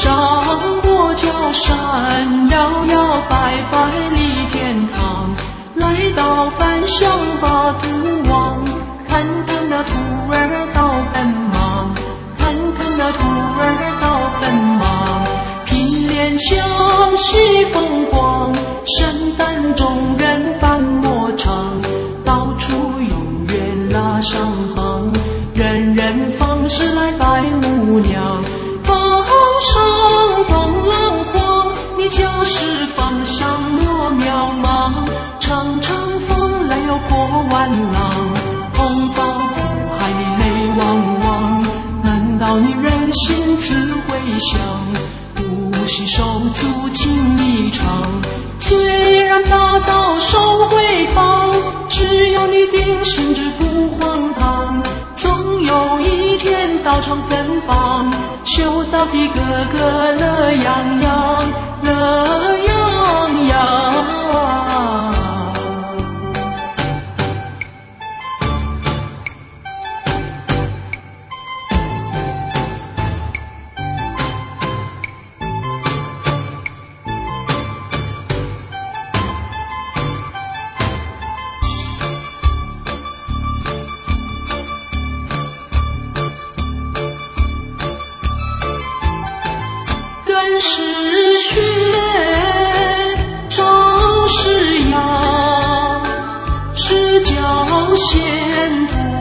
上过桥山摇摇摆摆离天堂来到返乡把土望看看那土儿到很忙看看那土儿到很忙平脸相惜风光生旦中人伴我唱到处永远拉上行人人放式来拜姑娘。就是方向莫渺茫，长长风来又破万浪，红包苦海泪汪汪，难道你忍心自回乡？不惜手足情一场，虽然大刀手回放，只要你定心志不荒唐，总有一天道场芬芳，修道的个个乐洋小仙姑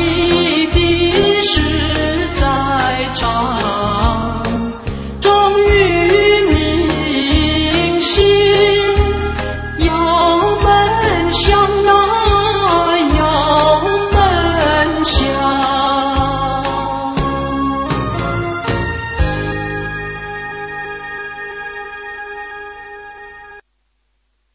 see